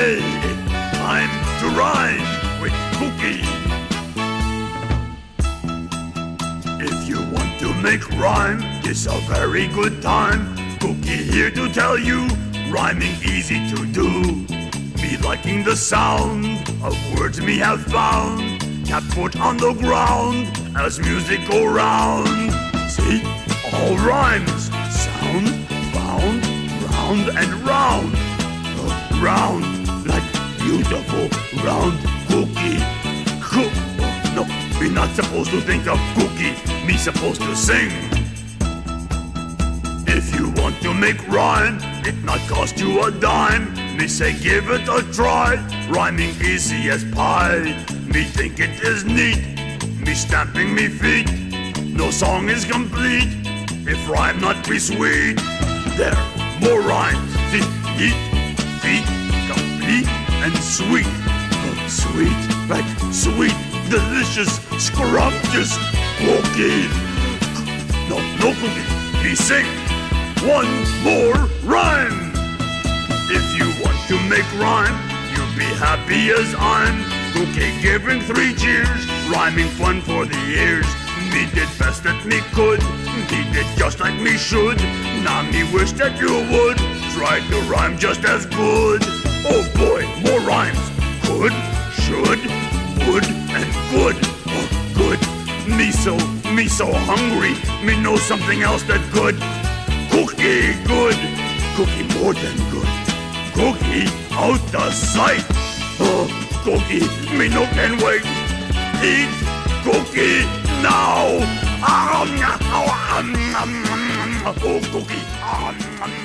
Time to rhyme with Cookie. If you want to make rhyme, it's a very good time. Cookie here to tell you, rhyming easy to do. Me liking the sound of words me have found. Tap foot on the ground as music go round. See, all rhymes sound, bound, round and round. Round beautiful round cookie. Cook. No, we not supposed to think of cookie. Me supposed to sing. If you want to make rhyme, it not cost you a dime. Me say give it a try, rhyming easy as pie. Me think it is neat, me stamping me feet. No song is complete if rhyme not be sweet. There, more rhymes. Eat, and sweet. Sweet, like sweet, delicious, scrumptious cookie. No, no cookie. Me sing one more rhyme. If you want to make rhyme, you'll be happy as I'm. Cookie giving three cheers, rhyming fun for the ears. Me did best that me could, me did just like me should. Now me wish that you would try to rhyme just as good. Oh boy, more rhymes. Could, should, would, and good. Oh, good. Me so, me so hungry. Me know something else that good. Cookie good. Cookie more than good. Cookie out the sight. Oh, cookie, me no can wait. Eat cookie now. Oh, cookie. Um, um.